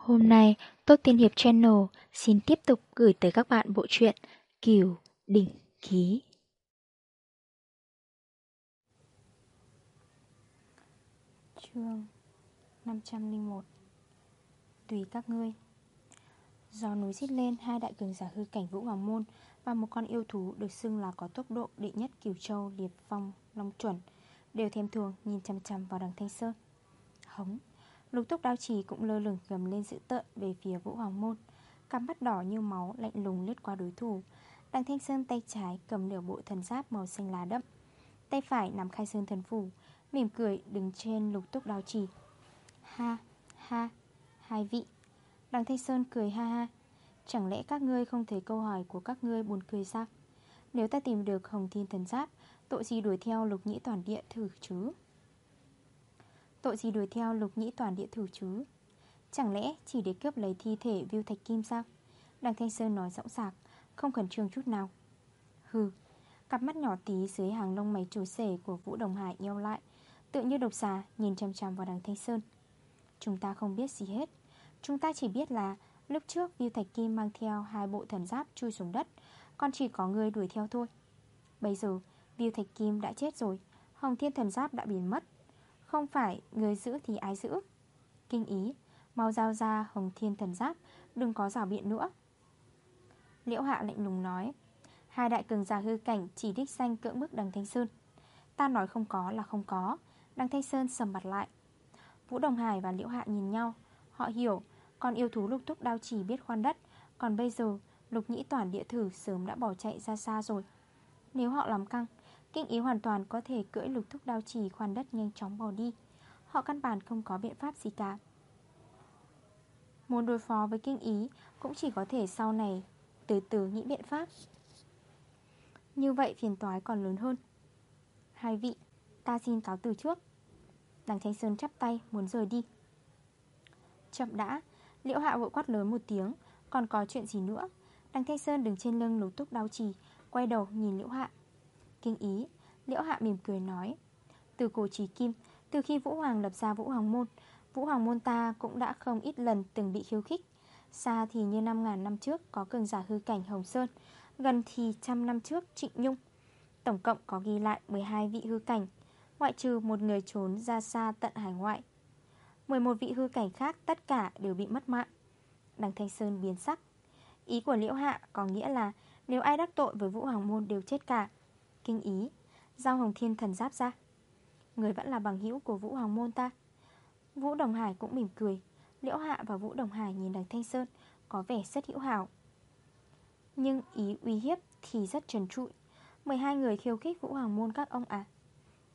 Hôm nay, Tốt Tiên Hiệp Channel xin tiếp tục gửi tới các bạn bộ truyện Kiều Đỉnh Ký. Chương 501 Tùy các ngươi Gió núi rít lên, hai đại cường giả hư cảnh Vũ Hoàng Môn và một con yêu thú được xưng là có tốc độ đệ nhất Kiều Châu Liệp Phong Long Chuẩn đều thêm thường nhìn chăm chăm vào đằng Thanh Sơn. Hống Lục túc đao trì cũng lơ lửng gầm lên dữ tợn về phía Vũ Hoàng Môn. Cắm mắt đỏ như máu lạnh lùng lướt qua đối thủ. Đằng Thanh Sơn tay trái cầm nửa bộ thần giáp màu xanh lá đậm. Tay phải nắm khai sơn thần phủ Mỉm cười đứng trên lục túc đao trì. Ha, ha, hai vị. Đằng Thanh Sơn cười ha ha. Chẳng lẽ các ngươi không thấy câu hỏi của các ngươi buồn cười sao? Nếu ta tìm được hồng thiên thần giáp Tội gì đuổi theo lục nhĩ toàn địa thử chứ? Tội gì đuổi theo lục nhĩ toàn địa thủ chứ? Chẳng lẽ chỉ để cướp lấy thi thể Viu Thạch Kim sao? Đằng Thanh Sơn nói rõng sạc Không khẩn trương chút nào. Hừ, Cặp mắt nhỏ tí dưới hàng lông mày trù sể của Vũ Đồng Hải nheo lại Tự như độc xà nhìn chăm chăm vào đằng Thanh Sơn. Chúng ta không biết gì hết. Chúng ta chỉ biết là Lúc trước Viu Thạch Kim mang theo hai bộ thần giáp chui xuống đất, Còn chỉ có người đuổi theo thôi. Bây giờ Viu Thạch Kim đã chết rồi, Hồng Thiên Thần Giáp đã biến mất không phải, người giữ thì ai giữ? Kinh ý, Mau giao ra hồng thiên thần giáp, Đừng có rào biện nữa. Liễu hạ lạnh lùng nói, Hai đại cường giả hư cảnh chỉ đích danh cưỡng bức đằng Thanh Sơn. Ta nói không có là không có, Đằng Thanh Sơn sầm mặt lại. Vũ Đồng Hải và Liễu Hạ nhìn nhau, Họ hiểu Còn yêu thú lục thúc đao chỉ biết khoan đất, Còn bây giờ lục nhĩ toàn địa thử sớm đã bỏ chạy ra xa rồi. Nếu họ làm căng Kinh ý hoàn toàn có thể cưỡi lục thúc đao chỉ khoan đất nhanh chóng bỏ đi. Họ căn bản không có biện pháp gì cả. Muốn đối phó với kinh ý Cũng chỉ có thể sau này Từ từ nghĩ biện pháp. Như vậy phiền toái còn lớn hơn. Hai vị, Ta xin cáo từ trước. Đằng Thanh Sơn chắp tay, muốn rời đi. Chậm đã, Liễu hạ vội quát lớn một tiếng, Còn có chuyện gì nữa? Đằng Thanh Sơn đứng trên lưng lục túc đau trì Quay đầu nhìn Liễu hạ. Kinh ý. Liễu Hạ mỉm cười nói, Từ cổ trí kim, Từ khi Vũ Hoàng lập ra Vũ Hoàng Môn, Vũ Hoàng Môn ta cũng đã không ít lần từng bị khiêu khích. Xa thì như 5.000 năm trước Có cường giả hư cảnh Hồng Sơn, Gần thì trăm năm trước Trịnh Nhung. Tổng cộng có ghi lại 12 vị hư cảnh, Ngoại trừ một người trốn ra xa tận hải ngoại. 11 vị hư cảnh khác tất cả đều bị mất mạng. Đằng Thanh Sơn biến sắc. Ý của Liễu Hạ có nghĩa là Nếu ai đắc tội với Vũ Hoàng Môn đều chết cả Kinh ý. Giao Hồng Thiên thần giáp ra. Người vẫn là bằng hữu của Vũ Hoàng Môn ta. Vũ Đồng Hải cũng mỉm cười. Liễu Hạ và Vũ Đồng Hải nhìn đằng Thanh Sơn, Có vẻ rất hữu hảo. Nhưng ý uy hiếp thì rất trần trụi. 12 người khiêu khích Vũ Hoàng Môn các ông à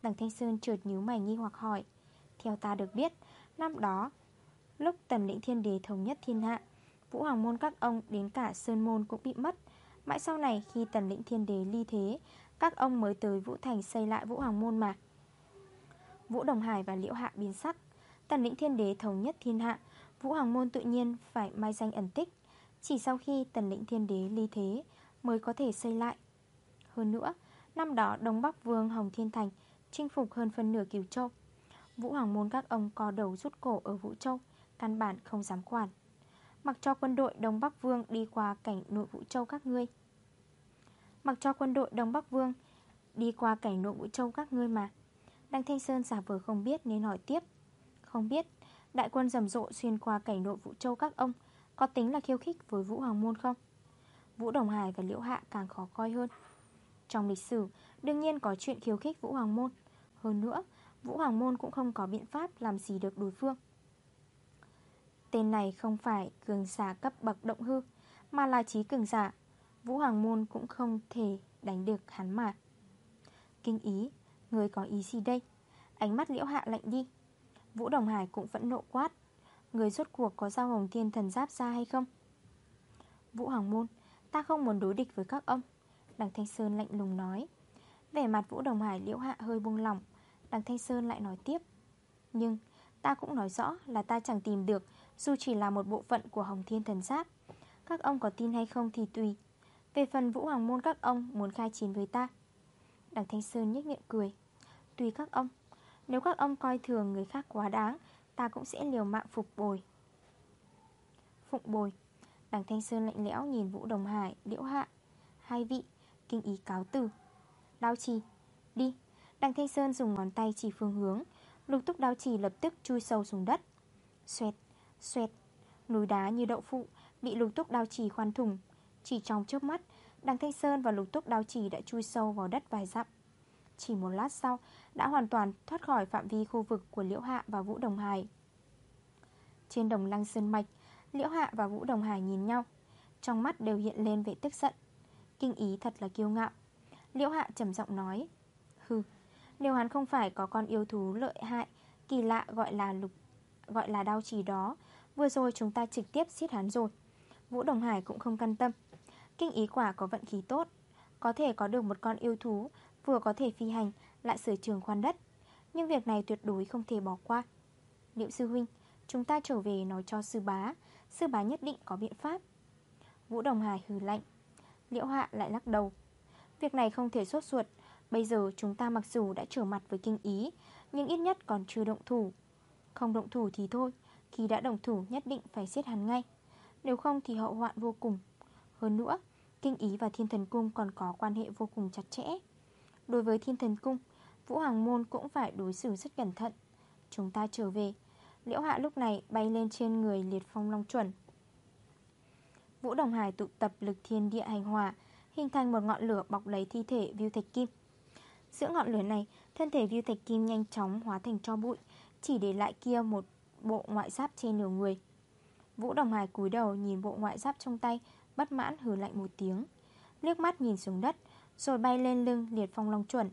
Đằng Thanh Sơn trượt nhíu mày nghi hoặc hỏi, Theo ta được biết, Năm đó, Lúc tần lĩnh thiên đế thống nhất thiên hạ, Vũ Hoàng Môn các ông đến cả Sơn Môn cũng bị mất. Mãi sau này khi tần lĩnh thiên đế ly thế các ông mới tới Vũ Thành xây lại Vũ Hoàng Môn mà. Vũ Đồng Hải và Liễu Hạ biến sắc. Tần lĩnh thiên đế thống nhất thiên hạ, Vũ Hoàng Môn tự nhiên phải mai danh ẩn tích. Chỉ sau khi tần lĩnh thiên đế ly thế Mới có thể xây lại. Hơn nữa, Năm đó Đông Bắc Vương Hồng Thiên Thành Chinh phục hơn phân nửa Kiều Châu. Vũ Hoàng Môn các ông co đầu rút cổ ở Vũ Châu, Căn bản không dám quản. Mặc cho quân đội Đông Bắc Vương đi qua cảnh nội Vũ Châu các ngươi Mặc cho quân đội Đông Bắc Vương Đi qua cảnh nội Vũ Châu các ngươi mà. Đăng Thanh Sơn giả vờ không biết nên hỏi tiếp. Không biết, Đại quân rầm rộ xuyên qua cảnh nội Vũ Châu các ông Có tính là khiêu khích với Vũ Hoàng Môn không? Vũ Đồng Hải và Liễu Hạ càng khó coi hơn. Trong lịch sử, Đương nhiên có chuyện khiêu khích Vũ Hoàng Môn. Hơn nữa, Vũ Hoàng Môn cũng không có biện pháp làm gì được đối phương. Tên này không phải cường giả cấp bậc động hư, Mà là trí cường giả. Vũ Hoàng Môn cũng không thể đánh được hắn mà. Kinh ý, Người có ý gì đây? Ánh mắt liễu hạ lạnh đi. Vũ Đồng Hải cũng vẫn nộ quát. Người rốt cuộc có giao hồng thiên thần giáp ra hay không? Vũ Hoàng Môn, Ta không muốn đối địch với các ông. Đằng Thanh Sơn lạnh lùng nói. Vẻ mặt Vũ Đồng Hải liễu hạ hơi buông lỏng. Đằng Thanh Sơn lại nói tiếp. Nhưng ta cũng nói rõ là ta chẳng tìm được, Dù chỉ là một bộ phận của Hồng Thiên Thần Giáp. Các ông có tin hay không thì tùy về phần Vũ Hoàng Môn các ông muốn khai chiến với ta. Đằng Thanh Sơn nhếch miệng cười. Tùy các ông. Nếu các ông coi thường người khác quá đáng Ta cũng sẽ liều mạng phục bồi. Phụng bồi. Đằng Thanh Sơn lạnh lẽo nhìn Vũ Đồng Hải, Liễu Hạ. Hai vị, kinh ý cáo từ. Đao trì, đi. Đằng Thanh Sơn dùng ngón tay chỉ phương hướng. Lục túc đao trì lập tức chui sâu xuống đất. Xoẹt, xoẹt. Núi đá như đậu phụ Bị lục túc đao trì khoan thủng. Chỉ trong chớp mắt Đằng Thanh Sơn và lục túc đao chỉ đã chui sâu vào đất vài dặm. Chỉ một lát sau Đã hoàn toàn thoát khỏi phạm vi khu vực của Liễu Hạ và Vũ Đồng Hải. Trên đồng lăng sơn mạch Liễu Hạ và Vũ Đồng Hải nhìn nhau Trong mắt đều hiện lên vẻ tức giận. Kinh ý thật là kiêu ngạo. Liễu Hạ trầm giọng nói Hừ, nếu hắn không phải có con yêu thú lợi hại Kỳ lạ gọi là lục Gọi là đau trì đó Vừa rồi chúng ta trực tiếp giết hắn rồi. Vũ Đồng Hải cũng không căn tâm Kinh ý quả có vận khí tốt, Có thể có được một con yêu thú, Vừa có thể phi hành, Lại sửa trường khoan đất. Nhưng việc này tuyệt đối không thể bỏ qua. Liệu sư huynh, Chúng ta trở về nói cho sư bá. Sư bá nhất định có biện pháp. Vũ Đồng Hải hừ lạnh. Liễu Hạ lại lắc đầu. Việc này không thể sốt ruột. Bây giờ chúng ta mặc dù đã trở mặt với kinh ý, Nhưng ít nhất còn chưa động thủ. Không động thủ thì thôi, Khi đã động thủ nhất định phải giết hắn ngay. Nếu không thì hậu hoạn vô cùng. Hơn nữa, Kinh ý và thiên thần cung còn có quan hệ vô cùng chặt chẽ. Đối với thiên thần cung, Vũ Hoàng Môn cũng phải đối xử rất cẩn thận. Chúng ta trở về, Liễu Hạ lúc này bay lên trên người liệt phong long chuẩn. Vũ Đồng Hải tụ tập lực thiên địa hành hòa, Hình thành một ngọn lửa bọc lấy thi thể Viu Thạch Kim. Giữa ngọn lửa này, Thân thể Viu Thạch Kim nhanh chóng hóa thành cho bụi, Chỉ để lại kia một bộ ngoại giáp trên nửa người. Vũ Đồng Hải cúi đầu nhìn bộ ngoại giáp trong tay Bất mãn hừ lạnh một tiếng Liếc mắt nhìn xuống đất Rồi bay lên lưng liệt phong long chuẩn.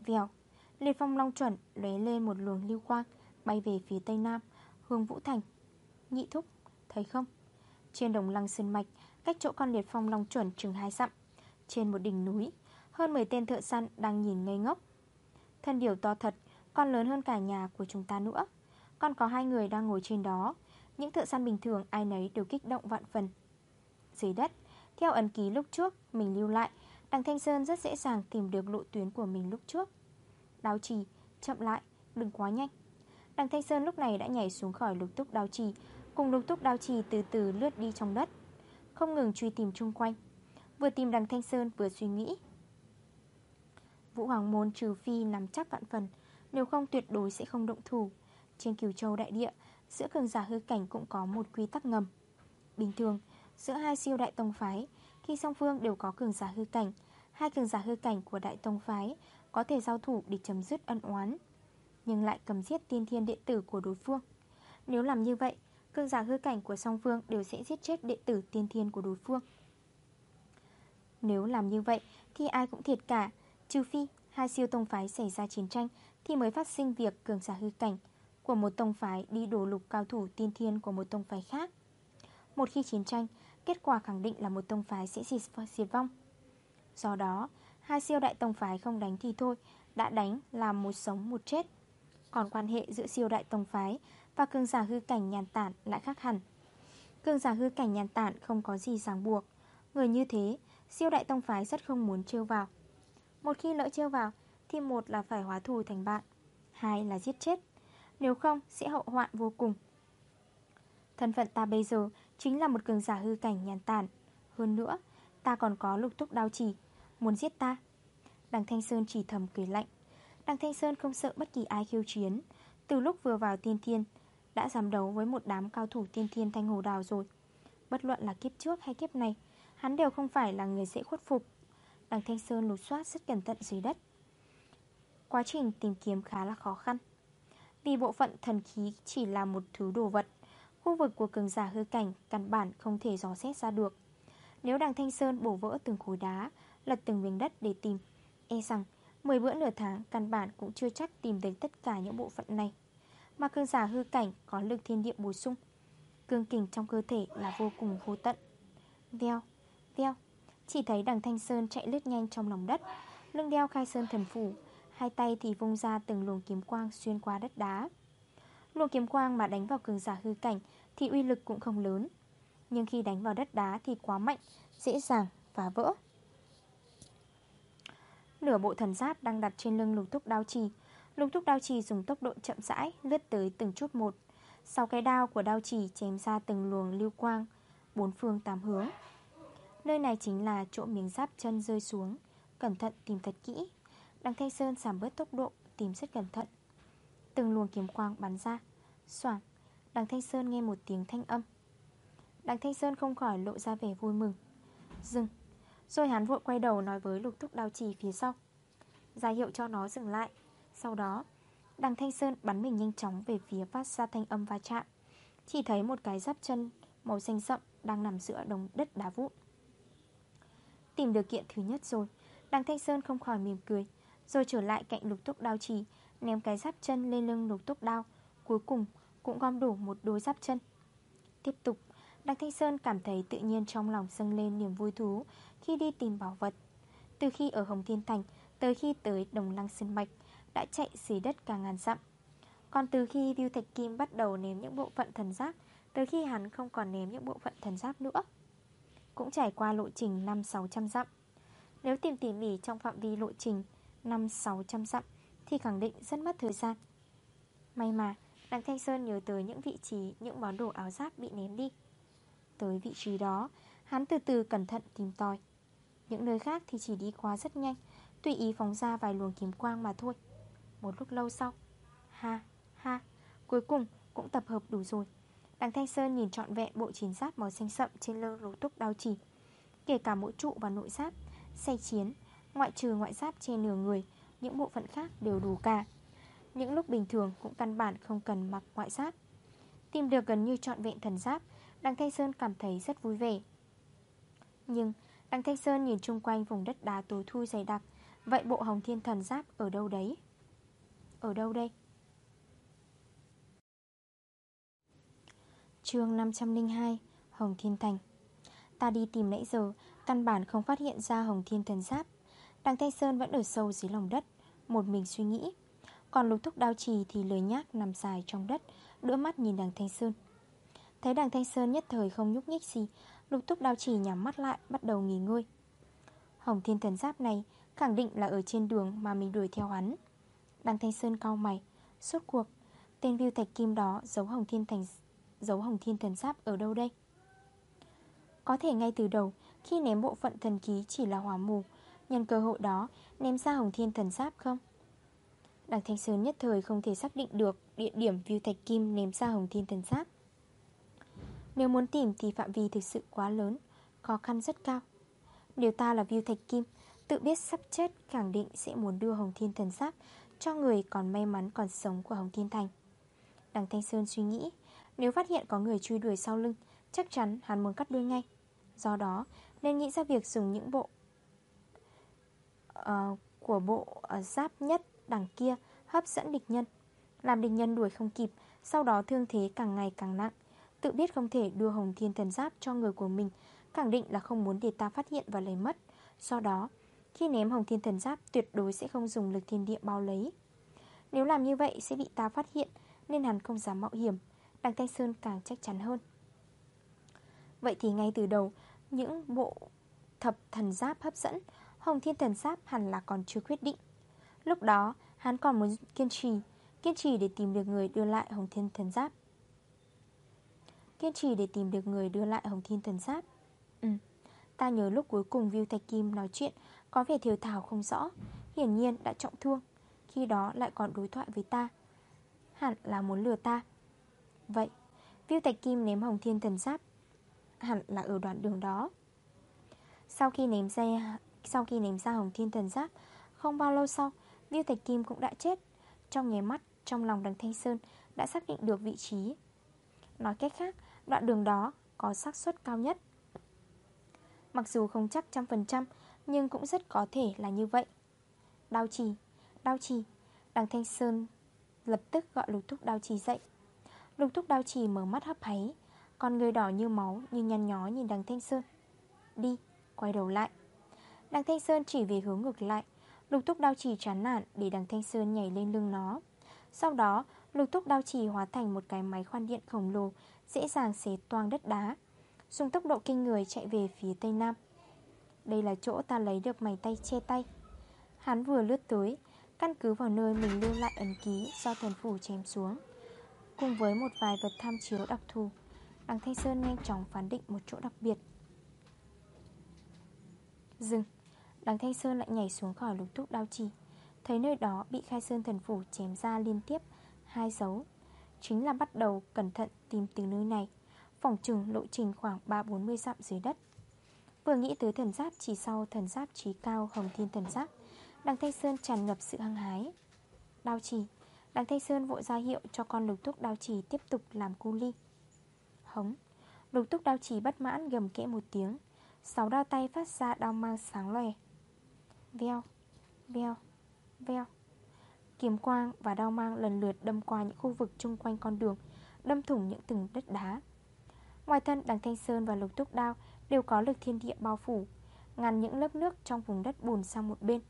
Vèo Liệt phong long chuẩn lấy lên một luồng lưu quang Bay về phía tây nam Hướng Vũ Thành. Nhị thúc, thấy không? Trên đồng lăng sơn mạch Cách chỗ con liệt phong long chuẩn chừng hai dặm. Trên một đỉnh núi Hơn 10 tên thợ săn đang nhìn ngây ngốc. Thân điều to thật con lớn hơn cả nhà của chúng ta nữa. Còn có hai người đang ngồi trên đó. Những thợ săn bình thường ai nấy đều kích động vạn phần. Dưới đất. Theo ấn ký lúc trước mình lưu lại Đằng Thanh Sơn rất dễ dàng tìm được lộ tuyến của mình lúc trước. Đào trì, chậm lại, đừng quá nhanh. Đằng Thanh Sơn lúc này đã nhảy xuống khỏi lục túc đào trì Cùng lục túc đào trì từ từ lướt đi trong đất Không ngừng truy tìm chung quanh. Vừa tìm đằng Thanh Sơn vừa suy nghĩ. Vũ Hoàng Môn trừ phi nắm chắc vạn phần Nếu không tuyệt đối sẽ không động thủ. Trên cửu châu đại địa Giữa cường giả hư cảnh cũng có một quy tắc ngầm. Bình thường Giữa hai siêu đại tông phái. Khi song phương đều có cường giả hư cảnh, Hai cường giả hư cảnh của đại tông phái Có thể giao thủ để chấm dứt ân oán, nhưng lại cầm giết tiên thiên đệ tử của đối phương. Nếu làm như vậy, cường giả hư cảnh của song phương đều sẽ giết chết đệ tử tiên thiên của đối phương. Nếu làm như vậy, Thì ai cũng thiệt cả, Trừ phi hai siêu tông phái xảy ra chiến tranh Thì mới phát sinh việc cường giả hư cảnh Của một tông phái đi đổ lục cao thủ tiên thiên của một tông phái khác. Một khi chiến tranh, Kết quả khẳng định là một tông phái sẽ diệt vong. Do đó, Hai siêu đại tông phái không đánh thì thôi, Đã đánh là một sống một chết. Còn quan hệ giữa siêu đại tông phái Và cương giả hư cảnh nhàn tản lại khác hẳn. Cương giả hư cảnh nhàn tản không có gì ràng buộc. Người như thế, Siêu đại tông phái rất không muốn trêu vào. Một khi lỡ trêu vào, Thì một là phải hóa thù thành bạn, Hai là giết chết. Nếu không, sẽ hậu hoạn vô cùng. Thân phận ta bây giờ Chính là một cường giả hư cảnh nhàn tản. Hơn nữa, Ta còn có lục túc đao chỉ, Muốn giết ta. Đằng Thanh Sơn chỉ thầm cười lạnh. Đằng Thanh Sơn không sợ bất kỳ ai khiêu chiến. Từ lúc vừa vào tiên thiên, Đã giảm đấu với một đám cao thủ tiên thiên thanh hồ đào rồi. Bất luận là kiếp trước hay kiếp này, Hắn đều không phải là người dễ khuất phục. Đằng Thanh Sơn lục soát rất cẩn thận dưới đất. Quá trình tìm kiếm khá là khó khăn. Vì bộ phận thần khí chỉ là một thứ đồ vật Khu vực của cường giả hư cảnh Căn bản không thể dò xét ra được. Nếu đằng Thanh Sơn bổ vỡ từng khối đá Lật từng miếng đất để tìm E rằng 10 bữa nửa tháng Căn bản cũng chưa chắc tìm thấy tất cả những bộ phận này. Mà cương giả hư cảnh Có lực thiên địa bổ sung Cương kình trong cơ thể là vô cùng vô tận. Veo, veo Chỉ thấy đằng Thanh Sơn chạy lướt nhanh trong lòng đất Lưng đeo khai sơn thần phủ Hai tay thì vung ra từng luồng kiếm quang Xuyên qua đất đá. Luồng kiếm quang mà đánh vào cường giả hư cảnh Thì uy lực cũng không lớn. Nhưng khi đánh vào đất đá thì quá mạnh, Dễ dàng, phá vỡ. Nửa bộ thần giáp đang đặt trên lưng lục thúc đao trì. Lục thúc đao trì dùng tốc độ chậm rãi, Lướt tới từng chút một. Sau cái đao của đao trì chém ra từng luồng lưu quang, Bốn phương tám hướng. Nơi này chính là chỗ miếng giáp chân rơi xuống, Cẩn thận tìm thật kỹ. Đằng Thanh Sơn giảm bớt tốc độ, Tìm rất cẩn thận. Từng luồng kiếm quang bắn ra. Soảng Đằng Thanh Sơn nghe một tiếng thanh âm. Đằng Thanh Sơn không khỏi lộ ra vẻ vui mừng. Dừng, Rồi hắn vội quay đầu nói với lục thúc đao trì phía sau. Ra hiệu cho nó dừng lại. Sau đó, Đằng Thanh Sơn bắn mình nhanh chóng về phía phát ra thanh âm va chạm. Chỉ thấy một cái giáp chân Màu xanh sậm đang nằm giữa đồng đất đá vụn. Tìm được kiện thứ nhất rồi, Đằng Thanh Sơn không khỏi mỉm cười, Rồi trở lại cạnh lục túc đao trì Ném cái giáp chân lên lưng lục túc đao. Cuối cùng, cũng gom đủ một đôi giáp chân. Tiếp tục đăng Thanh Sơn cảm thấy tự nhiên trong lòng dâng lên niềm vui thú Khi đi tìm bảo vật. Từ khi ở Hồng Thiên Thành, Tới khi tới Đồng Lăng Sơn Mạch, Đã chạy dưới đất cả ngàn dặm. Còn từ khi Viu Thạch Kim bắt đầu ném những bộ phận thần giáp, Tới khi hắn không còn ném những bộ phận thần giáp nữa, Cũng trải qua lộ trình 5-600 dặm. Nếu tìm tỉ mỉ trong phạm vi lộ trình 5-600 dặm thì khẳng định rất mất thời gian. May mà, Đặng Thanh Sơn nhớ tới những vị trí, Những món đồ áo giáp bị ném đi. Tới vị trí đó, Hắn từ từ cẩn thận tìm tòi. Những nơi khác thì chỉ đi qua rất nhanh, Tùy ý phóng ra vài luồng kiếm quang mà thôi. Một lúc lâu sau, Ha ha, Cuối cùng cũng tập hợp đủ rồi. Đằng Thanh Sơn nhìn trọn vẹn bộ chiến giáp màu xanh sậm trên lưng lỗ túc đao chỉ. Kể cả mỗi trụ và nội giáp Xe chiến, Ngoại trừ ngoại giáp trên nửa người những bộ phận khác đều đủ cả. Những lúc bình thường cũng căn bản không cần mặc ngoại giáp. Tìm được gần như trọn vẹn thần giáp, Đăng Thanh Sơn cảm thấy rất vui vẻ. Nhưng Đăng Thanh Sơn nhìn chung quanh vùng đất đá tối thui dày đặc, Vậy bộ hồng thiên thần giáp ở đâu đấy? Ở đâu đây? chương 502 Hồng Thiên Thành. Ta đi tìm nãy giờ, Căn bản không phát hiện ra Hồng Thiên Thần Giáp. Đằng Thanh Sơn vẫn ở sâu dưới lòng đất một mình suy nghĩ. Còn lục thúc đao trì thì lười nhác nằm dài trong đất, Đỡ mắt nhìn đằng Thanh Sơn. Thấy đằng Thanh Sơn nhất thời không nhúc nhích gì, Lục thúc đao trì nhắm mắt lại, Bắt đầu nghỉ ngơi. Hồng Thiên Thần Giáp này Khẳng định là ở trên đường mà mình đuổi theo hắn. Đằng Thanh Sơn cao mày, Suốt cuộc, Tên viêu thạch kim đó giấu Hồng Thiên Thành, Giấu Hồng Thiên Thần Giáp ở đâu đây? Có thể ngay từ đầu, Khi ném bộ phận thần ký chỉ là hỏa mù Nhân cơ hội đó, Ném ra Hồng Thiên Thần Giáp không? Đằng Thanh Sơn nhất thời không thể xác định được Địa điểm View thạch kim ném ra Hồng Thiên Thần Giáp. Nếu muốn tìm thì phạm vi thực sự quá lớn, Khó khăn rất cao. Nếu ta là View thạch kim, Tự biết sắp chết khẳng định sẽ muốn đưa Hồng Thiên Thần Giáp Cho người còn may mắn còn sống của Hồng Thiên Thành. Đằng Thanh Sơn suy nghĩ, Nếu phát hiện có người truy đuổi sau lưng, Chắc chắn hắn muốn cắt đuôi ngay. Do đó, nên nghĩ ra việc dùng những bộ uh, Của bộ uh, giáp nhất đằng kia Hấp dẫn địch nhân Làm địch nhân đuổi không kịp Sau đó thương thế càng ngày càng nặng. Tự biết không thể đưa Hồng Thiên Thần Giáp cho người của mình Khẳng định là không muốn để ta phát hiện và lấy mất. Do đó khi ném hồng thiên thần giáp tuyệt đối sẽ không dùng lực thiên địa bao lấy. Nếu làm như vậy sẽ bị ta phát hiện Nên hắn không dám mạo hiểm. Đằng Thanh Sơn càng chắc chắn hơn. Vậy thì ngay từ đầu Những bộ thập thần giáp hấp dẫn Hồng thiên thần giáp hẳn là còn chưa quyết định. Lúc đó, hắn còn muốn kiên trì Kiên trì để tìm được người đưa lại hồng thiên thần giáp. Kiên trì để tìm được người đưa lại hồng thiên thần giáp? Ừ Ta nhớ lúc cuối cùng Viu Thạch Kim nói chuyện, có vẻ thiếu thảo không rõ, Hiển nhiên đã trọng thương, Khi đó lại còn đối thoại với ta, Hẳn là muốn lừa ta. Vậy, Viu thạch Kim ném Hồng Thiên Thần Giáp, Hẳn là ở đoạn đường đó. Sau khi ném ra sau khi ném ra Hồng Thiên Thần Giáp Không bao lâu sau Viu thạch Kim cũng đã chết. Trong nghề mắt, Trong lòng đằng Thanh Sơn Đã xác định được vị trí. Nói cách khác, Đoạn đường đó có xác suất cao nhất. Mặc dù không chắc trăm phần trăm, nhưng cũng rất có thể là như vậy. Đao trì Đao trì. Đằng Thanh Sơn lập tức gọi lục thúc đao trì dậy. Lục thúc đao trì mở mắt hấp háy, Con người đỏ như máu, như nhăn nhó nhìn đằng Thanh Sơn. Đi, Quay đầu lại. Đằng Thanh Sơn chỉ về hướng ngược lại. Lục Túc đao trì chán nản để đằng Thanh Sơn nhảy lên lưng nó. Sau đó, lục Túc đao trì hóa thành một cái máy khoan điện khổng lồ, Dễ dàng xé toang đất đá, Dùng tốc độ kinh người chạy về phía tây nam. Đây là chỗ ta lấy được mảnh tay che tay. Hắn vừa lướt tới, Căn cứ vào nơi mình lưu lại ấn ký Do thần phủ chém xuống, Cùng với một vài vật tham chiếu đặc thù, Đằng Thanh Sơn nhanh chóng phán định một chỗ đặc biệt. Dừng. Đằng Thanh Sơn lại nhảy xuống khỏi lục túc đao chỉ Thấy nơi đó bị khai sơn thần phủ chém ra liên tiếp, Hai dấu. Chính là bắt đầu cẩn thận tìm từ nơi này. Phòng trừng lộ trình khoảng 3-40 dặm dưới đất. Vừa nghĩ tới thần giáp chỉ sau thần giáp trí cao hồng thiên thần giáp, Đằng Thanh Sơn tràn ngập sự hăng hái. Đao chỉ Đằng Thanh Sơn vội ra hiệu cho con lục túc đao chỉ tiếp tục làm cu ly. Hống. Lục túc đao chỉ bất mãn gầm kẽ một tiếng. Sáu đao tay phát ra đao mang sáng lòe. Veo Veo Veo. Kiếm quang và đao mang lần lượt đâm qua những khu vực chung quanh con đường, Đâm thủng những từng đất đá. Ngoài thân, đằng Thanh Sơn và lục túc đao Đều có lực thiên địa bao phủ, Ngăn những lớp nước trong vùng đất bùn sang một bên.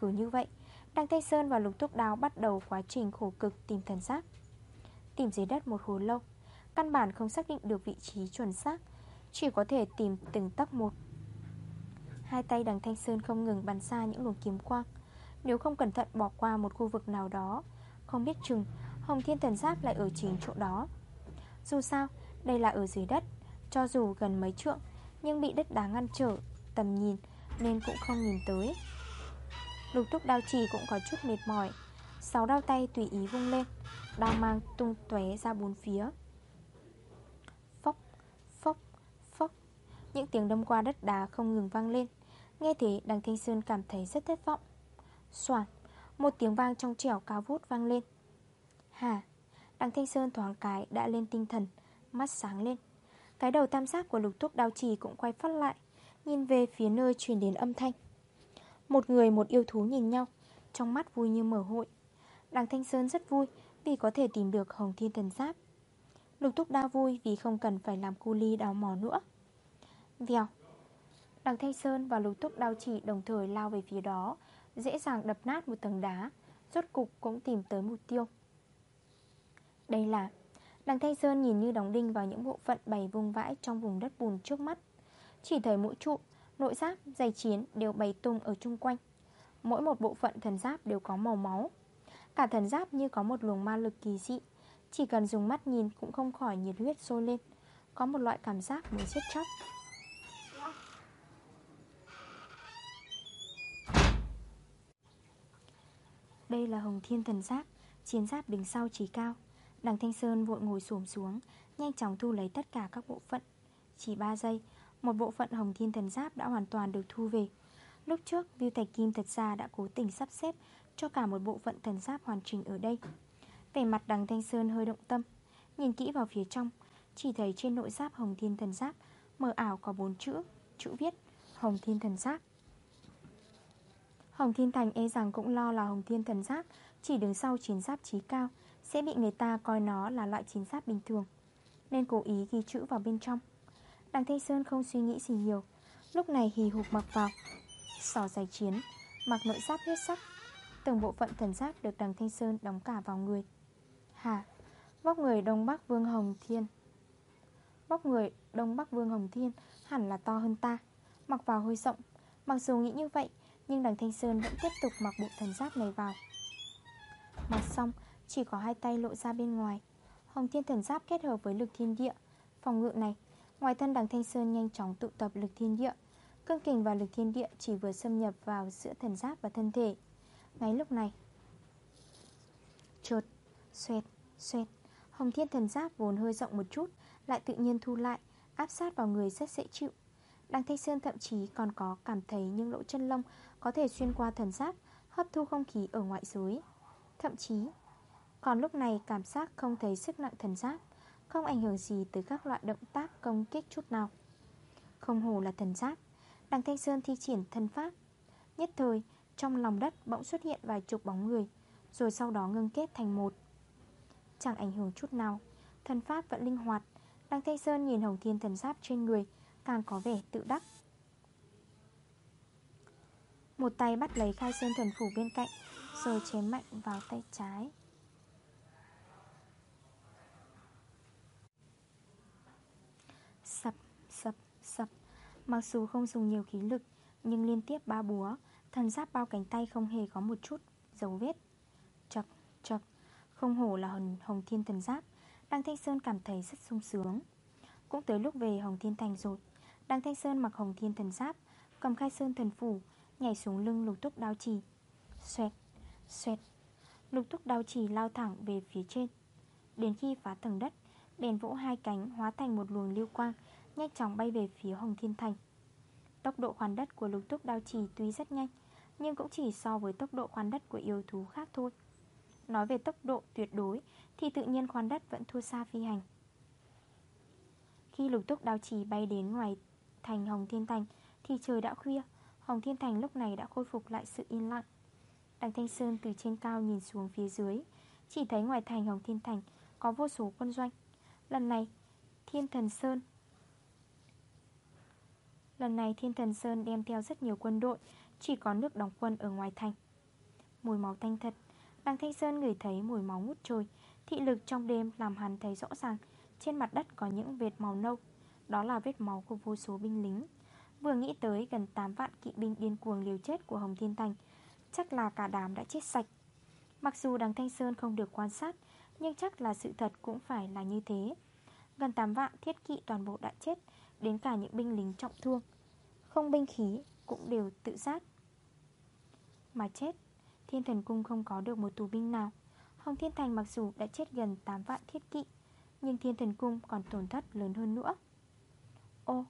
Cứ như vậy, Đằng Thanh Sơn và lục túc đao bắt đầu quá trình khổ cực tìm thần xác. Tìm dưới đất một hồi lâu, Căn bản không xác định được vị trí chuẩn xác, Chỉ có thể tìm từng tắc một. Hai tay đằng Thanh Sơn không ngừng bắn xa những luồng kiếm quang. Nếu không cẩn thận bỏ qua một khu vực nào đó Không biết chừng Hồng Thiên Thần Giáp lại ở chính chỗ đó. Dù sao đây là ở dưới đất Cho dù gần mấy trượng Nhưng bị đất đá ngăn trở Tầm nhìn nên cũng không nhìn tới. Lục túc đao trì cũng có chút mệt mỏi Sáu đao tay tùy ý vung lên Đao mang tung tóe ra bốn phía. Phốc, phốc, phốc Những tiếng đâm qua đất đá không ngừng vang lên. Nghe thế, đằng Thanh Sơn cảm thấy rất thất vọng. Soạn, Một tiếng vang trong trẻo cao vút vang lên. Hà, Đằng Thanh Sơn thoáng cái đã lên tinh thần, Mắt sáng lên. Cái đầu tam giác của lục thuốc đao trì cũng quay phát lại, Nhìn về phía nơi truyền đến âm thanh. Một người, một yêu thú nhìn nhau, Trong mắt vui như mở hội. Đằng Thanh Sơn rất vui Vì có thể tìm được Hồng Thiên Thần Giáp. Lục thúc đa vui vì không cần phải làm cu ly đào mò nữa. Vèo Đằng Thanh Sơn và lục túc đao chỉ đồng thời lao về phía đó Dễ dàng đập nát một tầng đá Rốt cục cũng tìm tới mục tiêu. Đây là Đằng Thanh Sơn nhìn như đóng đinh vào những bộ phận bày vùng vãi trong vùng đất bùn trước mắt. Chỉ thấy mỗi trụ, nội giáp, dày chiến đều bày tung ở chung quanh. Mỗi một bộ phận thần giáp đều có màu máu. Cả thần giáp như có một luồng ma lực kỳ dị Chỉ cần dùng mắt nhìn cũng không khỏi nhiệt huyết sôi lên. Có một loại cảm giác muốn chết chóc. Đây là Hồng Thiên Thần Giáp, Chiến giáp đứng sau chỉ cao. Đằng Thanh Sơn vội ngồi xổm xuống, Nhanh chóng thu lấy tất cả các bộ phận. Chỉ 3 giây, Một bộ phận Hồng Thiên Thần Giáp đã hoàn toàn được thu về. Lúc trước Viu Thạch Kim thật ra đã cố tình sắp xếp Cho cả một bộ phận thần giáp hoàn chỉnh ở đây. Vẻ mặt đằng Thanh Sơn hơi động tâm, Nhìn kỹ vào phía trong, Chỉ thấy trên nội giáp Hồng Thiên Thần Giáp, Mờ ảo có bốn chữ Chữ viết, Hồng Thiên Thần Giáp. Hồng Thiên Thành e rằng cũng lo là Hồng Thiên Thần Giáp, Chỉ đứng sau chiến giáp trí cao, Sẽ bị người ta coi nó là loại chiến giáp bình thường. Nên cố ý ghi chữ vào bên trong. Đằng Thanh Sơn không suy nghĩ gì nhiều. Lúc này hì hục mặc vào Sỏ giày chiến, Mặc nội giáp huyết sắc. Từng bộ phận thần giáp được đằng Thanh Sơn đóng cả vào người. Hà, Vóc người Đông Bắc Vương Hồng Thiên. Vóc người Đông Bắc Vương Hồng Thiên Hẳn là to hơn ta. Mặc vào hơi rộng. Mặc dù nghĩ như vậy nhưng đằng Thanh Sơn vẫn tiếp tục mặc bộ thần giáp này vào. Mặc xong Chỉ có hai tay lộ ra bên ngoài. Hồng Thiên thần giáp kết hợp với lực thiên địa. Phòng ngự này Ngoài thân đằng Thanh Sơn nhanh chóng tụ tập lực thiên địa. Cương kình và lực thiên địa chỉ vừa xâm nhập vào giữa thần giáp và thân thể. Ngay lúc này Chột, xoẹt, xoẹt. Hồng thiên thần giáp vốn hơi rộng một chút Lại tự nhiên thu lại Áp sát vào người rất dễ chịu. Đằng Thanh Sơn thậm chí còn có cảm thấy những lỗ chân lông có thể xuyên qua thần giác Hấp thu không khí ở ngoại giới. Thậm chí, Còn lúc này cảm giác không thấy sức nặng thần giác Không ảnh hưởng gì tới các loại động tác công kích chút nào. Không hồ là thần giác Đằng Thanh Sơn thi triển thân pháp. Nhất thời, trong lòng đất bỗng xuất hiện vài chục bóng người, Rồi sau đó ngưng kết thành một. Chẳng ảnh hưởng chút nào Thần pháp vẫn linh hoạt. Đằng Thanh Sơn nhìn Hồng Thiên thần giáp trên người, Càng có vẻ tự đắc. Một tay bắt lấy khai sơn thần phủ bên cạnh Rồi chém mạnh vào tay trái. Sập, sập, sập. Mặc dù không dùng nhiều khí lực Nhưng liên tiếp ba búa Thần giáp bao cánh tay không hề có một chút dấu vết. Chập, chập. Không hổ là hồng, hồng thiên thần giáp Đăng Thanh Sơn cảm thấy rất sung sướng. Cũng tới lúc về Hồng Thiên Thành rồi Đăng Thanh Sơn mặc Hồng Thiên Thần Giáp Cầm khai sơn thần phủ Nhảy xuống lưng lục túc đao trì Xoẹt, xoẹt. Lục túc đao trì lao thẳng về phía trên. Đến khi phá tầng đất Bèn vỗ hai cánh hóa thành một luồng lưu quang Nhanh chóng bay về phía Hồng Thiên Thành. Tốc độ khoan đất của lục túc đao trì tuy rất nhanh Nhưng cũng chỉ so với tốc độ khoan đất của yêu thú khác thôi. Nói về tốc độ tuyệt đối Thì tự nhiên khoan đất vẫn thua xa phi hành. Khi lục túc đao trì bay đến ngoài thành Hồng Thiên Thành Thì trời đã khuya. Hồng Thiên Thành lúc này đã khôi phục lại sự yên lặng. Đằng Thanh Sơn từ trên cao nhìn xuống phía dưới, Chỉ thấy ngoài thành Hồng Thiên Thành Có vô số quân doanh. Lần này, Thiên Thần Sơn, Lần này Thiên Thần Sơn đem theo rất nhiều quân đội, Chỉ có nước đóng quân ở ngoài thành. Mùi máu tanh thật Đằng Thanh Sơn ngửi thấy mùi máu ngút trôi. Thị lực trong đêm làm hắn thấy rõ ràng, Trên mặt đất có những vệt màu nâu, Đó là vết máu của vô số binh lính. Vừa nghĩ tới gần 8 vạn kỵ binh điên cuồng liều chết của Hồng Thiên Thành Chắc là cả đám đã chết sạch. Mặc dù đằng Thanh Sơn không được quan sát Nhưng chắc là sự thật cũng phải là như thế. Gần 8 vạn thiết kỵ toàn bộ đã chết Đến cả những binh lính trọng thương. Không binh khí cũng đều tự sát. Mà chết Thiên thần cung không có được một tù binh nào. Hồng Thiên Thành mặc dù đã chết gần 8 vạn thiết kỵ Nhưng thiên thần cung còn tổn thất lớn hơn nữa. Ô, ô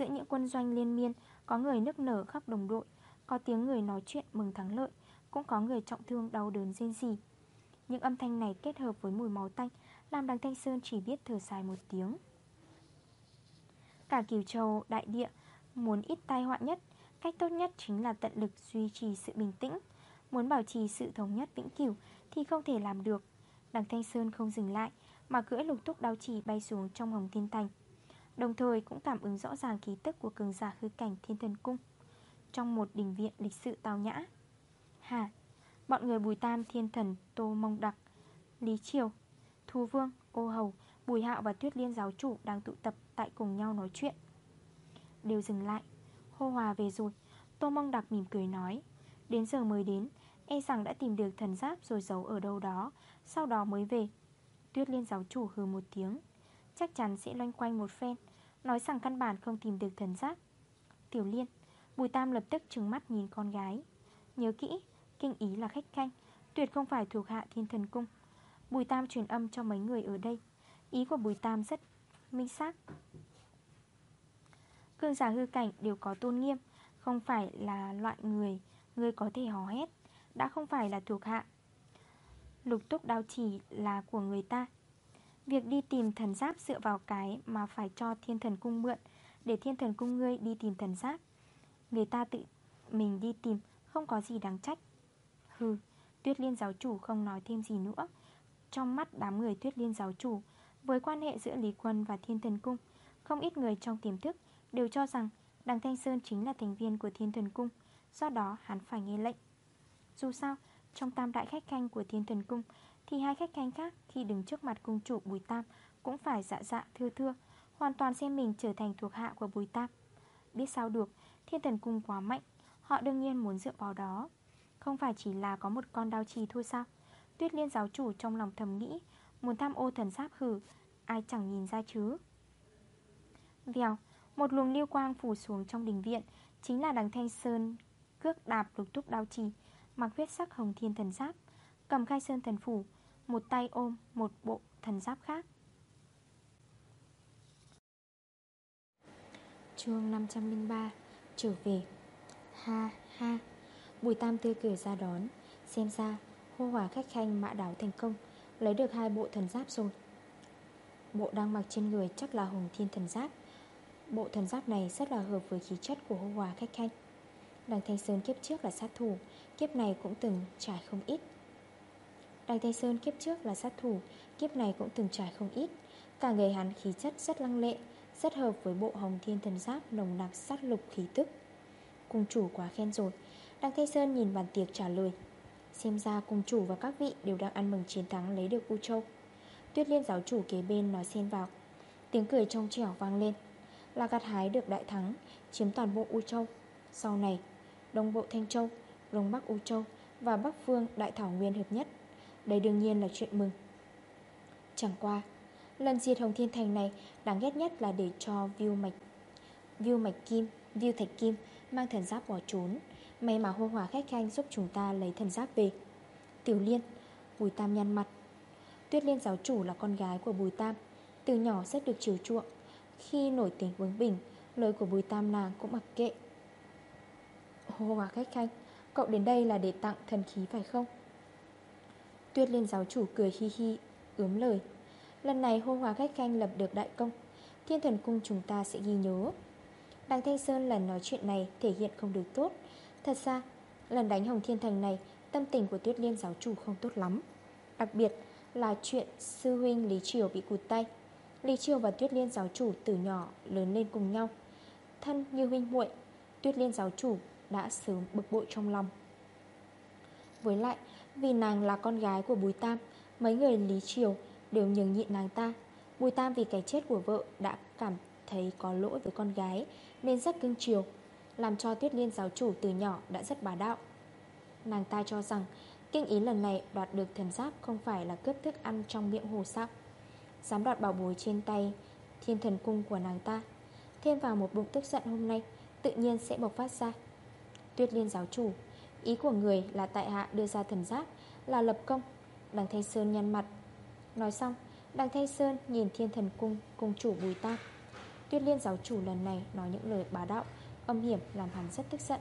Giữa những quân doanh liên miên, Có người nức nở khắp đồng đội, Có tiếng người nói chuyện mừng thắng lợi, Cũng có người trọng thương đau đớn rên rỉ. Những âm thanh này kết hợp với mùi máu tanh, Làm đằng Thanh Sơn chỉ biết thở dài một tiếng. Cả Kiều Châu, đại địa Muốn ít tai họa nhất, Cách tốt nhất chính là tận lực duy trì sự bình tĩnh. Muốn bảo trì sự thống nhất vĩnh cửu Thì không thể làm được. Đằng Thanh Sơn không dừng lại, Mà cưỡi lục túc đao chỉ bay xuống trong hồng thiên thành. Đồng thời cũng cảm ứng rõ ràng khí tức của cường giả hư cảnh thiên thần cung Trong một đình viện lịch sự tào nhã. Hà Bọn người Bùi Tam thiên thần Tô Mông Đặc Lý Triều Thu Vương, Ô Hầu, Bùi Hạo và Tuyết Liên giáo chủ đang tụ tập tại cùng nhau nói chuyện. Đều dừng lại Hô Hòa về rồi. Tô Mông Đặc mỉm cười nói Đến giờ mới đến E rằng đã tìm được thần giáp rồi giấu ở đâu đó Sau đó mới về. Tuyết Liên giáo chủ hừ một tiếng Chắc chắn sẽ loanh quanh một phen Nói rằng căn bản không tìm được thần giác. Tiểu Liên Bùi Tam lập tức trừng mắt nhìn con gái. Nhớ kỹ, kinh ý là khách khanh Tuyệt không phải thuộc hạ thiên thần cung. Bùi Tam truyền âm cho mấy người ở đây. Ý của Bùi Tam rất minh xác. Cương giả hư cảnh đều có tôn nghiêm Không phải là loại người Người có thể hò hét Đã không phải là thuộc hạ. Lục túc đao chỉ là của người ta. Việc đi tìm thần giáp dựa vào cái Mà phải cho thiên thần cung mượn Để thiên thần cung ngươi đi tìm thần giáp. Người ta tự mình đi tìm Không có gì đáng trách. Hừ, tuyết liên giáo chủ không nói thêm gì nữa. Trong mắt đám người tuyết liên giáo chủ Với quan hệ giữa Lý Quân và thiên thần cung Không ít người trong tiềm thức Đều cho rằng Đằng Thanh Sơn chính là thành viên của thiên thần cung Do đó hắn phải nghe lệnh. Dù sao, trong tam đại khách khanh của thiên thần cung thì hai khách khanh khác khi đứng trước mặt cung chủ Bùi Tam Cũng phải dạ dạ thưa thưa Hoàn toàn xem mình trở thành thuộc hạ của Bùi Tam. Biết sao được, thiên thần cung quá mạnh Họ đương nhiên muốn dựa vào đó. Không phải chỉ là có một con đao trì thôi sao? Tuyết liên giáo chủ trong lòng thầm nghĩ Muốn tham ô thần giáp hử Ai chẳng nhìn ra chứ? Vèo Một luồng lưu quang phủ xuống trong đình viện Chính là đằng Thanh Sơn Cước đạp lục túc đao trì Mặc huyết sắc hồng thiên thần giáp Cầm khai sơn thần phủ một tay ôm một bộ thần giáp khác. Chương 503 Trở về. Ha ha. Bùi Tam tươi cười ra đón. Xem ra, hô hòa khách khanh mã đảo thành công, Lấy được hai bộ thần giáp rồi. Bộ đang mặc trên người chắc là hồng thiên thần giáp. Bộ thần giáp này rất là hợp với khí chất của hô hòa khách khanh. Đằng Thanh Sơn kiếp trước là sát thủ, Kiếp này cũng từng trải không ít. Đằng Thanh Sơn kiếp trước là sát thủ Kiếp này cũng từng trải không ít. Cả người hắn khí chất rất lăng lệ Rất hợp với bộ hồng thiên thần giáp Nồng nặc sát lục khí tức. Cung chủ quá khen rồi Đằng Thanh Sơn nhìn bàn tiệc trả lời. Xem ra cung chủ và các vị đều đang ăn mừng chiến thắng lấy được U Châu. Tuyết liên giáo chủ kế bên nói xen vào. Tiếng cười trong trẻo vang lên. Là gặt hái được đại thắng Chiếm toàn bộ U Châu. Sau này Đông Bộ Thanh Châu, Đông Bắc U Châu và Bắc Phương Đại Thảo Nguyên hợp nhất. Đây đương nhiên là chuyện mừng. Chẳng qua Lần diệt Hồng Thiên Thành này Đáng ghét nhất là để cho view Mạch view Mạch Kim, view Thạch Kim Mang thần giáp bỏ trốn. May mà hô hòa khách khanh giúp chúng ta lấy thần giáp về. Tiểu Liên Bùi Tam nhăn mặt. Tuyết Liên giáo chủ là con gái của Bùi Tam Từ nhỏ rất được chiều chuộng. Khi nổi tiếng vướng bình Lời của Bùi Tam nàng cũng mặc kệ. Hô hòa khách khanh Cậu đến đây là để tặng thần khí phải không? Tuyết Liên giáo chủ cười hi hi, Ướm lời. Lần này hô hòa khách khanh lập được đại công, Thiên thần cung chúng ta sẽ ghi nhớ. Đằng Thanh Sơn lần nói chuyện này Thể hiện không được tốt. Thật ra, lần đánh Hồng Thiên Thành này, Tâm tình của Tuyết Liên giáo chủ không tốt lắm. Đặc biệt là chuyện sư huynh Lý Triều bị cụt tay. Lý Triều và Tuyết Liên giáo chủ từ nhỏ lớn lên cùng nhau. Thân như huynh muội, Tuyết Liên giáo chủ đã sớm bực bội trong lòng. Với lại vì nàng là con gái của Bùi Tam, Mấy người Lý Triều đều nhường nhịn nàng ta. Bùi Tam vì cái chết của vợ Đã cảm thấy có lỗi với con gái Nên rất cưng chiều, Làm cho Tuyết Liên giáo chủ từ nhỏ đã rất bá đạo. Nàng ta cho rằng Kinh ý lần này đoạt được thần giáp Không phải là cướp thức ăn trong miệng hồ sao Dám đoạt bảo bối trên tay Thiên thần cung của nàng ta, Thêm vào một bụng tức giận hôm nay Tự nhiên sẽ bộc phát ra. Tuyết liên giáo chủ Ý của người là tại hạ đưa ra thần giác, Là lập công. Đằng Thanh Sơn nhăn mặt. Nói xong, Đằng Thanh Sơn nhìn thiên thần cung Cung chủ bùi ta Tuyết liên giáo chủ lần này nói những lời bá đạo, Âm hiểm làm hắn rất tức giận.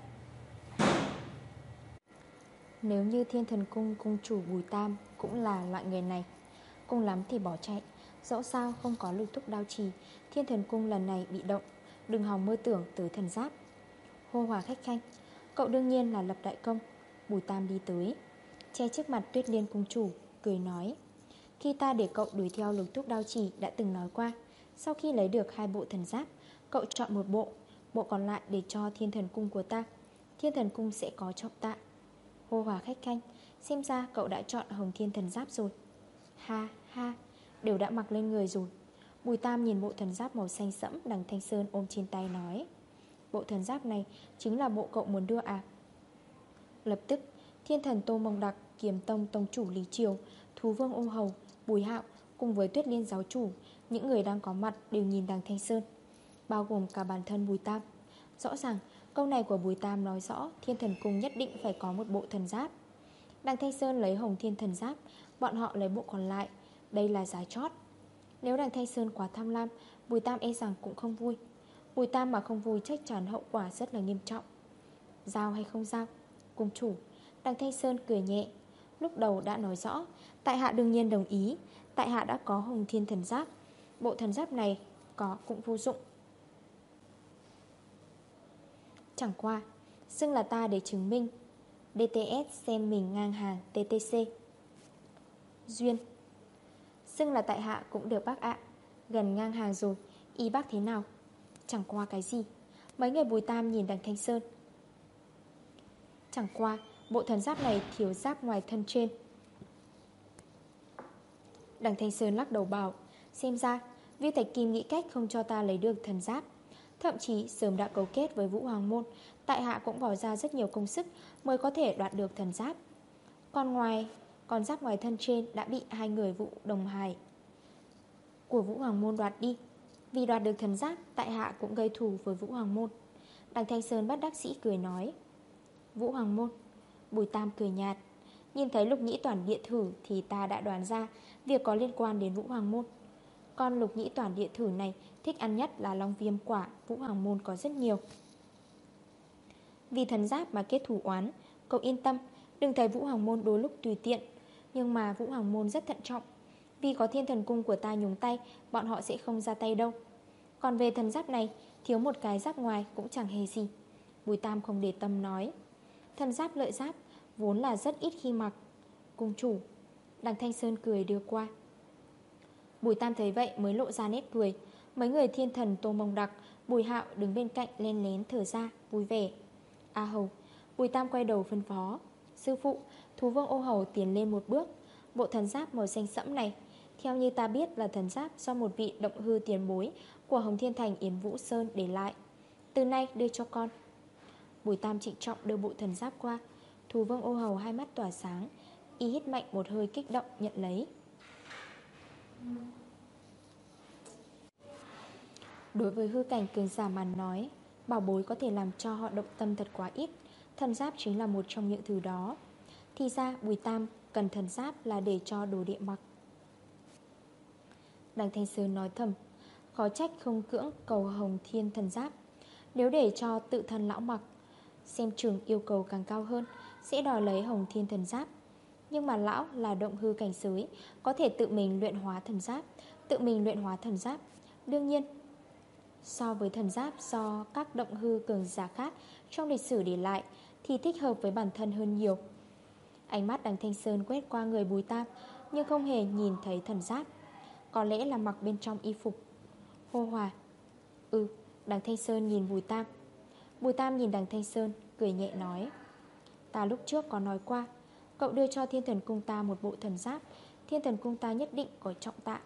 Nếu như thiên thần cung cung chủ Bùi Tam Cũng là loại người này Cung lắm thì bỏ chạy. Dẫu sao không có lục thúc đao trì, Thiên thần cung lần này bị động, Đừng hòng mơ tưởng tới thần giáp. Hô hòa khách khanh Cậu đương nhiên là lập đại công. Bùi Tam đi tới, Che trước mặt tuyết liên cung chủ, Cười nói, Khi ta để cậu đuổi theo lục thúc đao chỉ đã từng nói qua, Sau khi lấy được hai bộ thần giáp, Cậu chọn một bộ Bộ còn lại để cho thiên thần cung của ta. Thiên thần cung sẽ có trọng tạ. Hô hòa khách khanh, Xem ra cậu đã chọn hồng thiên thần giáp rồi. Ha ha, Đều đã mặc lên người rồi. Bùi Tam nhìn bộ thần giáp màu xanh sẫm Đằng Thanh Sơn ôm trên tay nói Bộ thần giáp này chính là bộ cậu muốn đưa à? Lập tức, Thiên thần Tô Mông Đặc, Kiềm Tông Tông chủ Lý Triều, Thú Vương Ô Hầu, Bùi Hạo Cùng với Tuyết Liên giáo chủ, Những người đang có mặt đều nhìn đằng Thanh Sơn, Bao gồm cả bản thân Bùi Tam. Rõ ràng, câu này của Bùi Tam nói rõ Thiên thần cung nhất định phải có một bộ thần giáp. Đằng Thanh Sơn lấy hồng thiên thần giáp, Bọn họ lấy bộ còn lại, Đây là giá chót. Nếu đằng Thanh Sơn quá tham lam, Bùi Tam e rằng cũng không vui. Bùi Tam mà không vui chắc chắn hậu quả rất là nghiêm trọng. Giao hay không giao Cung chủ. Đằng Thanh Sơn cười nhẹ. Lúc đầu đã nói rõ, Tại hạ đương nhiên đồng ý. Tại hạ đã có hồng thiên thần giáp. Bộ thần giáp này có cũng vô dụng. Chẳng qua, Xưng là ta để chứng minh. DTS xem mình ngang hàng TTC Duyên. Xưng là tại hạ cũng được bác ạ. Gần ngang hàng rồi, Y bác thế nào? Chẳng qua cái gì? Mấy người bùi tam nhìn đằng Thanh Sơn. Chẳng qua, Bộ thần giáp này thiếu giáp ngoài thân trên. Đằng Thanh Sơn lắc đầu bảo, Xem ra Viên Thạch Kim nghĩ cách không cho ta lấy được thần giáp. Thậm chí, sớm đã cấu kết với Vũ Hoàng Môn, Tại hạ cũng bỏ ra rất nhiều công sức Mới có thể đoạt được thần giáp. Còn ngoài Còn giáp ngoài thân trên đã bị hai người Vũ Đồng Hải Của Vũ Hoàng Môn đoạt đi. Vì đoạt được thần giáp, Tại hạ cũng gây thù với Vũ Hoàng Môn. Đằng Thanh Sơn bắt đắc sĩ cười nói, Vũ Hoàng Môn, Bùi Tam cười nhạt, Nhìn thấy lục nhĩ toàn địa thử Thì ta đã đoán ra Việc có liên quan đến Vũ Hoàng Môn. Con lục nhĩ toàn địa thử này Thích ăn nhất là long viêm quả, Vũ Hoàng Môn có rất nhiều. Vì thần giáp mà kết thủ oán, Cậu yên tâm, Đừng thấy Vũ Hoàng Môn đôi lúc tùy tiện, Nhưng mà Vũ Hoàng Môn rất thận trọng. Vì có thiên thần cung của ta nhúng tay, Bọn họ sẽ không ra tay đâu. Còn về thần giáp này, Thiếu một cái giáp ngoài cũng chẳng hề gì. Bùi Tam không để tâm nói. Thần giáp lợi giáp Vốn là rất ít khi mặc. Cung chủ, Đằng Thanh Sơn cười đưa qua. Bùi Tam thấy vậy mới lộ ra nét cười. Mấy người thiên thần tô mông đặc, Bùi hạo đứng bên cạnh len lén thở ra, Vui vẻ. A hầu, Bùi Tam quay đầu phân phó. Sư phụ, Thú vương ô hầu tiến lên một bước. Bộ thần giáp màu xanh sẫm này theo như ta biết là thần giáp do một vị động hư tiền bối Của Hồng Thiên Thành Yến Vũ Sơn để lại. Từ nay đưa cho con. Bùi Tam trịnh trọng đưa bộ thần giáp qua. Thù vương ô hầu hai mắt tỏa sáng, Y hít mạnh một hơi kích động nhận lấy. Đối với hư cảnh cường giả mà nói, Bảo bối có thể làm cho họ động tâm thật quá ít. Thần giáp chính là một trong những thứ đó. Thì ra, Bùi Tam cần thần giáp là để cho đồ địa mặc. Đằng Thanh Sơn nói thầm, Khó trách không cưỡng cầu hồng thiên thần giáp. Nếu để cho tự thân lão mặc, Xem trường yêu cầu càng cao hơn, Sẽ đòi lấy hồng thiên thần giáp. Nhưng mà lão là động hư cảnh giới, Có thể tự mình luyện hóa thần giáp, Tự mình luyện hóa thần giáp. Đương nhiên, So với thần giáp do các động hư cường giả khác Trong lịch sử để lại Thì thích hợp với bản thân hơn nhiều. Ánh mắt đằng Thanh Sơn quét qua người Bùi Tam, Nhưng không hề nhìn thấy thần giáp. Có lẽ là mặc bên trong y phục. Hô hòa. Ừ, đằng Thanh Sơn nhìn Bùi Tam. Bùi Tam nhìn đằng Thanh Sơn Cười nhẹ nói. Ta lúc trước có nói qua Cậu đưa cho thiên thần cung ta một bộ thần giáp. Thiên thần cung ta nhất định có trọng tạ.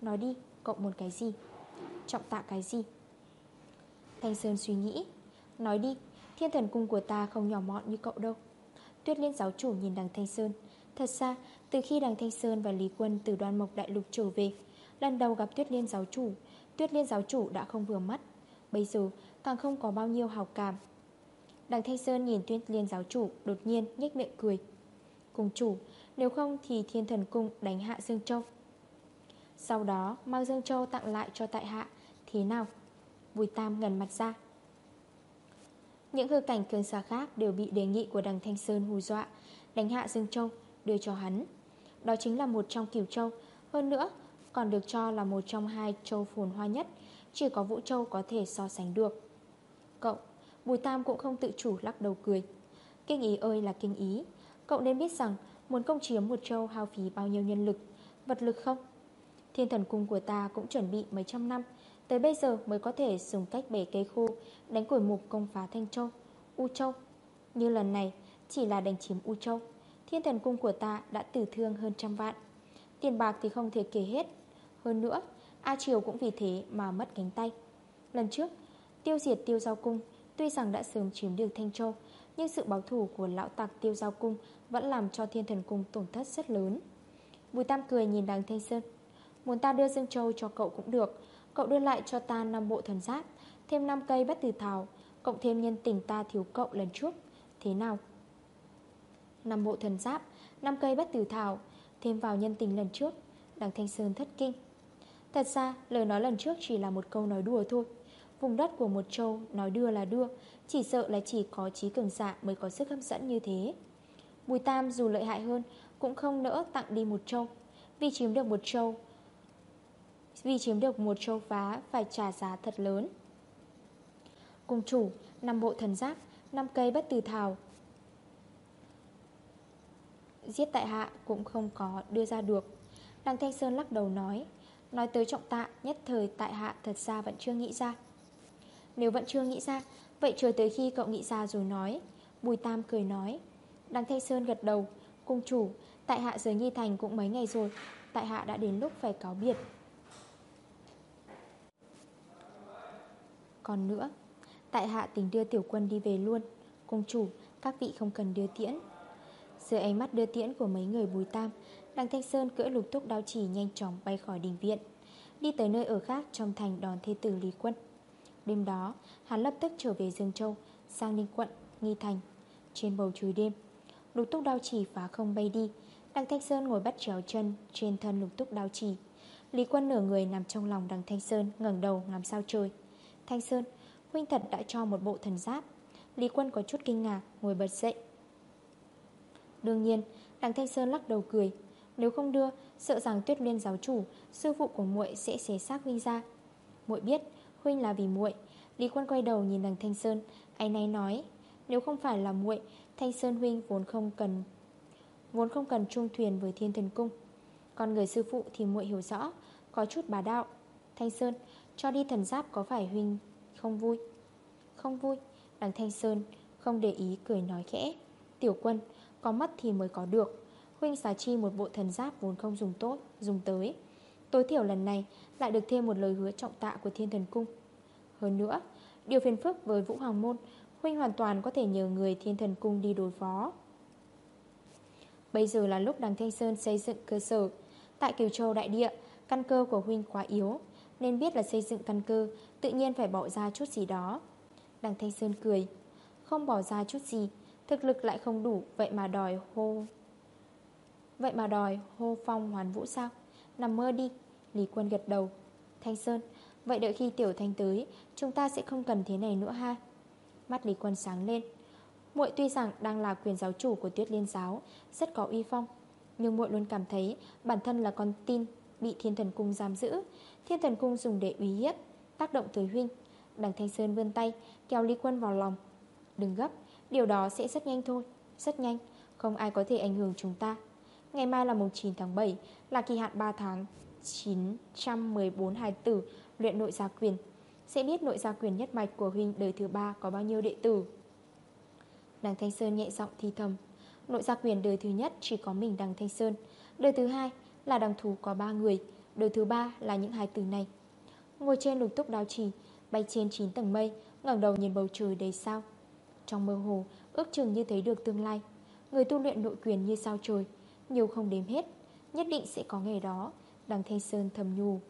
Nói đi, cậu muốn cái gì? Trọng tạ cái gì? Thanh Sơn suy nghĩ. Nói đi, thiên thần cung của ta không nhỏ mọn như cậu đâu. Tuyết liên giáo chủ nhìn đằng Thanh Sơn Thật ra, từ khi đằng Thanh Sơn và Lý Quân từ đoan mộc đại lục trở về Lần đầu gặp Tuyết liên giáo chủ Tuyết liên giáo chủ đã không vừa mắt. Bây giờ càng không có bao nhiêu hào cảm. Đằng Thanh Sơn nhìn Tuyết liên giáo chủ Đột nhiên nhếch miệng cười. Cùng chủ, nếu không thì thiên thần cung đánh hạ Dương Châu. Sau đó mang Dương Châu tặng lại cho tại hạ Thế nào? Bùi Tam ngần mặt ra. Những hư cảnh cường xa khác đều bị đề nghị của đằng Thanh Sơn hù dọa Đánh hạ Dương Châu đưa cho hắn. Đó chính là một trong cửu châu. Hơn nữa còn được cho là một trong hai châu phồn hoa nhất Chỉ có Vũ Châu có thể so sánh được. Cậu, Bùi Tam cũng không tự chủ lắc đầu cười. Kinh ý ơi là kinh ý. Cậu nên biết rằng muốn công chiếm một châu hao phí bao nhiêu nhân lực Vật lực không? Thiên thần cung của ta cũng chuẩn bị mấy trăm năm Tới bây giờ mới có thể dùng cách bể cây khô Đánh củi mục công phá Thanh Châu U Châu. Như lần này chỉ là đánh chiếm U Châu. Thiên thần cung của ta đã tử thương hơn trăm vạn. Tiền bạc thì không thể kể hết. Hơn nữa, A Triều cũng vì thế mà mất cánh tay. Lần trước, tiêu diệt tiêu giao cung Tuy rằng đã sớm chiếm được Thanh Châu, Nhưng sự báo thủ của lão tặc tiêu giao cung Vẫn làm cho thiên thần cung tổn thất rất lớn. Bùi Tam cười nhìn đằng Thanh Sơn, Muốn ta đưa Dương Châu cho cậu cũng được, Cậu đưa lại cho ta 5 bộ thần giáp, Thêm 5 cây bất tử thảo, Cộng thêm nhân tình ta thiếu cậu lần trước, Thế nào? 5 bộ thần giáp 5 cây bất tử thảo Thêm vào nhân tình lần trước Đằng Thanh Sơn thất kinh. Thật ra lời nói lần trước chỉ là một câu nói đùa thôi. Vùng đất của một châu nói đưa là đưa Chỉ sợ là chỉ có trí cường dạ mới có sức hấp dẫn như thế. Bùi Tam dù lợi hại hơn Cũng không nỡ tặng đi một châu. Vì chiếm được một châu Vì chiếm được một châu phá Phải trả giá thật lớn. Cùng chủ 5 bộ thần giáp, 5 cây bất tử thảo Giết tại hạ cũng không có đưa ra được. Đằng Thanh Sơn lắc đầu nói Nói tới trọng tạ, Nhất thời tại hạ thật ra vẫn chưa nghĩ ra. Nếu vẫn chưa nghĩ ra, Vậy chờ tới khi cậu nghĩ ra rồi nói, Bùi Tam cười nói. Đằng Thanh Sơn gật đầu, Cung chủ, Tại hạ rời Nghi Thành cũng mấy ngày rồi, Tại hạ đã đến lúc phải cáo biệt. Còn nữa, Tại hạ tính đưa tiểu quân đi về luôn. Cung chủ, Các vị không cần đưa tiễn dưới ánh mắt đưa tiễn của mấy người bùi tam Đằng Thanh Sơn cưỡi lục túc đao chỉ nhanh chóng bay khỏi đình viện Đi tới nơi ở khác trong thành đón thê tử Lý Quân Đêm đó hắn lập tức trở về Dương Châu Sang Ninh Quận, Nghi Thành. Trên bầu trời đêm Lục túc đao chỉ phá không bay đi Đằng Thanh Sơn ngồi bắt chéo chân Trên thân lục túc đao chỉ Lý Quân nửa người nằm trong lòng đằng Thanh Sơn ngẩng đầu ngắm sao trời. Thanh Sơn Huynh thật đã cho một bộ thần giáp. Lý Quân có chút kinh ngạc ngồi bật dậy. Đương nhiên, Đằng Thanh Sơn lắc đầu cười. Nếu không đưa, Sợ rằng tuyết liên giáo chủ, Sư phụ của muội sẽ xé xác Huynh ra. Muội biết, Huynh là vì muội. Lý quân quay đầu nhìn đằng Thanh Sơn Anh này nói, Nếu không phải là muội, Thanh Sơn Huynh vốn không cần, Vốn không cần chung thuyền với thiên thần cung. Còn người sư phụ thì muội hiểu rõ, Có chút bà đạo. Thanh Sơn, Cho đi thần giáp có phải Huynh không vui? Không vui. Đằng Thanh Sơn không để ý cười nói khẽ, Tiểu quân có mắt thì mới có được. Huynh xá chi một bộ thần giáp vốn không dùng tốt, Dùng tới. Tối thiểu lần này lại được thêm một lời hứa trọng tạ của thiên thần cung. Hơn nữa, Điều phiền phức với Vũ Hoàng Môn Huynh hoàn toàn có thể nhờ người thiên thần cung đi đối phó. Bây giờ là lúc đằng Thanh Sơn xây dựng cơ sở. Tại Kiều Châu Đại Địa, Căn cơ của huynh quá yếu, Nên biết là xây dựng căn cơ, Tự nhiên phải bỏ ra chút gì đó. Đằng Thanh Sơn cười, Không bỏ ra chút gì Thực lực lại không đủ, Vậy mà đòi hô, Vậy mà đòi hô phong hoàn vũ sao? Nằm mơ đi, Lý quân gật đầu. Thanh Sơn, Vậy đợi khi tiểu thanh tới, Chúng ta sẽ không cần thế này nữa ha. Mắt Lý quân sáng lên. Muội tuy rằng đang là quyền giáo chủ của tuyết liên giáo, Rất có uy phong, Nhưng muội luôn cảm thấy bản thân là con tin Bị thiên thần cung giam giữ. Thiên thần cung dùng để uy hiếp, Tác động tới huynh. Đằng Thanh Sơn vươn tay, kéo Lý Quân vào lòng. Đừng gấp Điều đó sẽ rất nhanh thôi, Rất nhanh, Không ai có thể ảnh hưởng chúng ta. Ngày mai là mùng 9 tháng 7 Là kỳ hạn 3 tháng 914 hài tử Luyện nội gia quyền. Sẽ biết nội gia quyền nhất mạch của huynh đời thứ ba Có bao nhiêu đệ tử. Đằng Thanh Sơn nhẹ giọng thi thầm, Nội gia quyền đời thứ nhất chỉ có mình đằng Thanh Sơn, Đời thứ hai là đằng thú có 3 người, Đời thứ ba là những hài tử này. Ngồi trên lục túc đào trì, Bay trên 9 tầng mây, ngẩng đầu nhìn bầu trời đầy sao. Trong mơ hồ, ước chừng như thấy được tương lai. Người tu luyện nội quyền như sao trời, Nhiều không đếm hết, Nhất định sẽ có ngày đó, Đằng Thanh Sơn thầm nhù